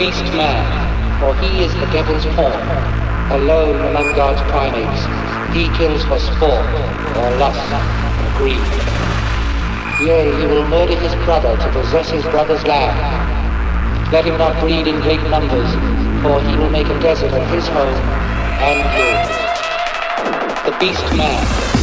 beast man, for he is the devil's pawn. Alone among God's primates, he kills for sport, or lust, or greed. Yea, he will murder his brother to possess his brother's land. Let him not breed in great numbers, for he will make a desert of his home and yours. The beast man.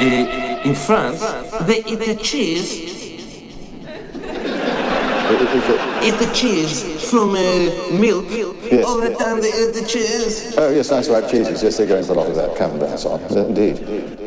They eat the cheese. Eat the cheese from uh, milk. Yes. All the time they eat the cheese. Oh, yes, nice white cheeses. Yes, they go in for a lot of that. Camembert and so on. Indeed.